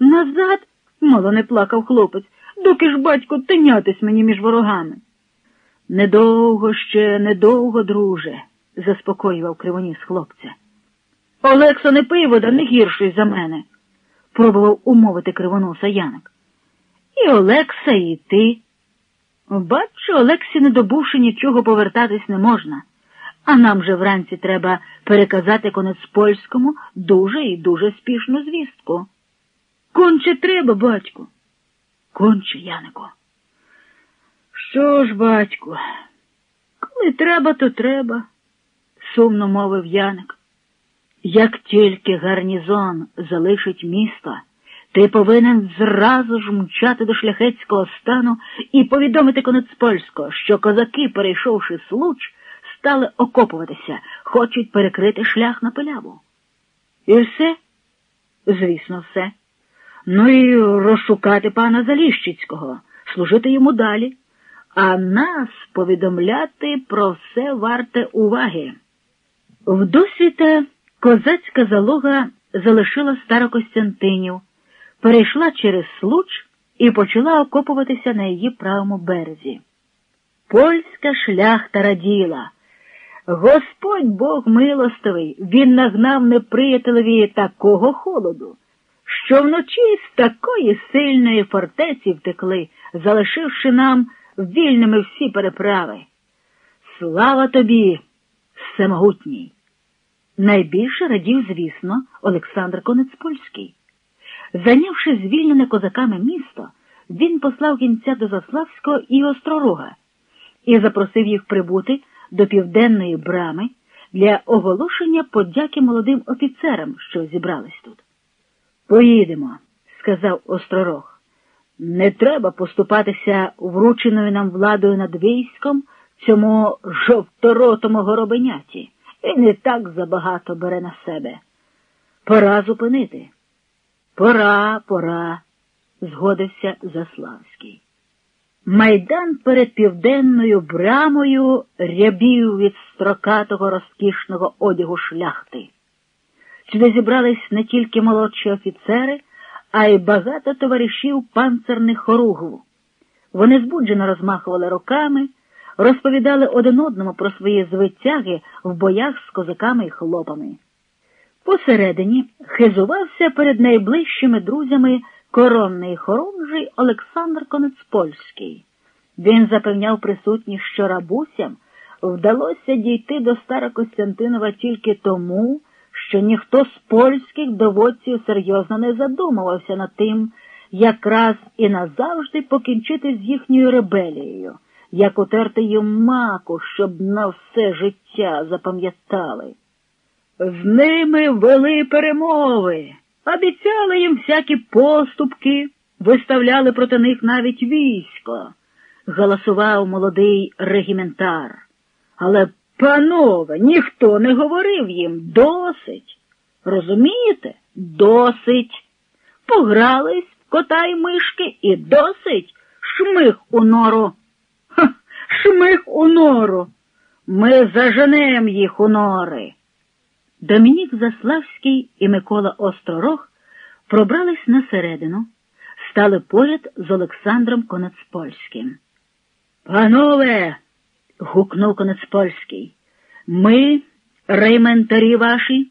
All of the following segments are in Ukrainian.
Назад? мало не плакав хлопець, доки ж батько тинятись мені між ворогами. Недовго ще, недовго, друже, заспокоював кривоніс хлопця. Олекса не пий вода не гірший за мене, пробував умовити кривоноса Яник. І Олекса, і ти. Бачу, Олексі, не добувши нічого, повертатись не можна, а нам же вранці треба переказати конець польському дуже і дуже спішну звістку. Конче треба, батьку. Конче, Янико. Що ж, батьку, коли треба, то треба, сумно мовив Яник. Як тільки гарнізон залишить місто, ти повинен зразу ж мчати до шляхетського стану і повідомити конець польського, що козаки, перейшовши случ, стали окопуватися, хочуть перекрити шлях на пиляву. І все? Звісно, все. Ну і розшукати пана Заліщицького, служити йому далі, а нас повідомляти про все варте уваги. Вдосвіта козацька залога залишила Старокостянтинів, перейшла через Случ і почала окопуватися на її правому березі. Польська шляхта раділа. Господь Бог милостивий, він нагнав неприятелеві такого холоду, що вночі з такої сильної фортеці втекли, залишивши нам вільними всі переправи. Слава тобі, всемогутній! Найбільше радів, звісно, Олександр Конецпольський. Зайнявши звільнене козаками місто, він послав кінця до Заславського і Остророга і запросив їх прибути до південної брами для оголошення подяки молодим офіцерам, що зібрались тут. Поїдемо, сказав Остророг. Не треба поступатися врученою нам владою над військом цьому жовторотому горобеняті і не так забагато бере на себе. Пора зупинити. Пора, пора, згодився Заславський. Майдан перед південною брамою рябів від строкатого розкішного одягу шляхти. Сюди зібрались не тільки молодші офіцери, а й багато товаришів панцерних хоругв. Вони збуджено розмахували руками, розповідали один одному про свої звитяги в боях з козаками і хлопами. Посередині хизувався перед найближчими друзями коронний хорунжий Олександр Конецпольський. Він запевняв присутніх, що рабусям вдалося дійти до Старокостянтинова тільки тому, що ніхто з польських доводців серйозно не задумувався над тим, якраз і назавжди покінчити з їхньою ребелією, як утерти їм маку, щоб на все життя запам'ятали. З ними вели перемови, обіцяли їм всякі поступки, виставляли проти них навіть військо, галасував молодий регіментар. Але, панове, ніхто не говорив їм досить. Розумієте? Досить. Погрались кота й мишки і досить шмих у нору. Ха, шмих у нору. Ми заженем їх у нори. Домінік Заславський і Микола Остророг пробрались на середину, стали поряд з Олександром Конецпольським. Панове, гукнув Конецпольський, ми, рейментарі ваші,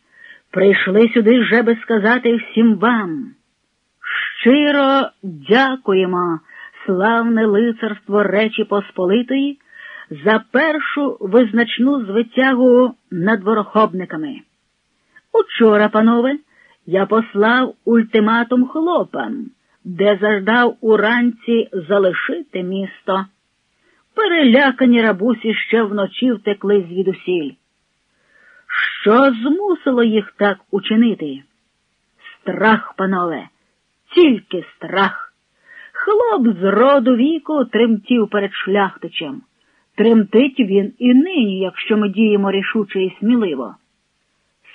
прийшли сюди, жеби сказати всім вам. Щиро дякуємо, славне лицарство Речі Посполитої, за першу визначну звитягу над ворохобниками. Учора, панове, я послав ультиматум хлопам, де заждав уранці залишити місто. Перелякані рабусі ще вночі втекли звідусіль. Що змусило їх так учинити? Страх, панове, тільки страх. Хлоп з роду віку тремтів перед шляхтичем. Тремтить він і нині, якщо ми діємо рішуче і сміливо.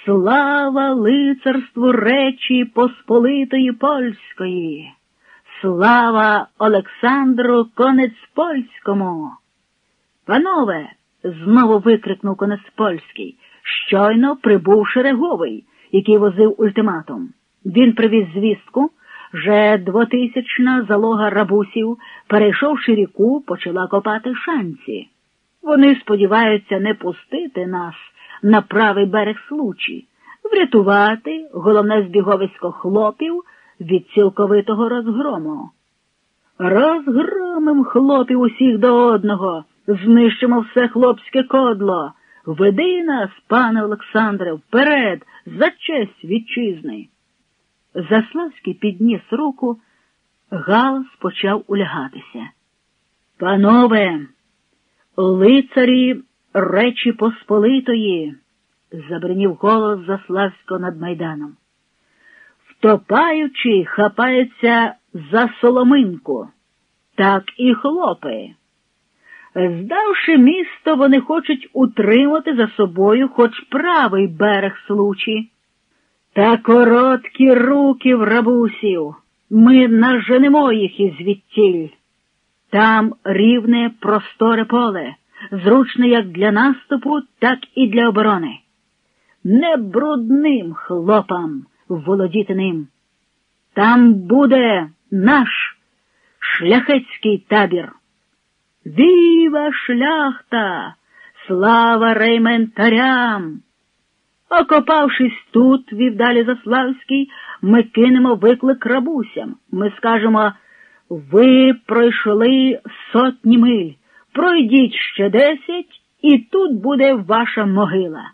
Слава лицарству Речі Посполитої Польської! Слава Олександру Конецпольському! Панове, знову викрикнув Конецпольський, щойно прибув Шереговий, який возив ультиматум. Він привіз звістку, Вже двотисячна залога рабусів, перейшовши ріку, почала копати шанці. Вони сподіваються не пустити нас на правий берег случі, врятувати головне збіговисько хлопів від цілковитого розгрому. Розгромим хлопів усіх до одного, знищимо все хлопське кодло. Веди нас, пане Олександре, вперед, за честь вітчизни. Заславський підніс руку, галас почав улягатися. Панове, лицарі Речі Посполитої, забринів голос Заславського над майданом. Втопаючи, хапається за соломинку, так і хлопи. Здавши місто, вони хочуть утримати за собою хоч правий берег случі. Та короткі руки в рабусів, ми наженемо їх із звідтіль. Там рівне просторе поле, зручне як для наступу, так і для оборони. Не брудним хлопам володіти ним. Там буде наш шляхетський табір. Віва шляхта, слава рейментарям! Окопавшись тут, вів далі Заславський, ми кинемо виклик рабусям. Ми скажемо, ви пройшли сотні миль, пройдіть ще десять, і тут буде ваша могила.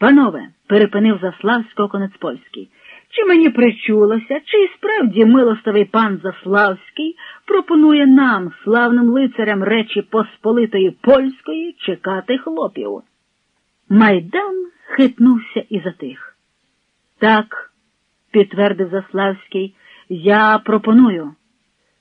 Панове, перепинив Заславського Конецпольський, чи мені причулося, чи справді милостивий пан Заславський пропонує нам, славним лицарям Речі Посполитої Польської, чекати хлопів? Майдан хитнувся і затих. Так, підтвердив Заславський, я пропоную.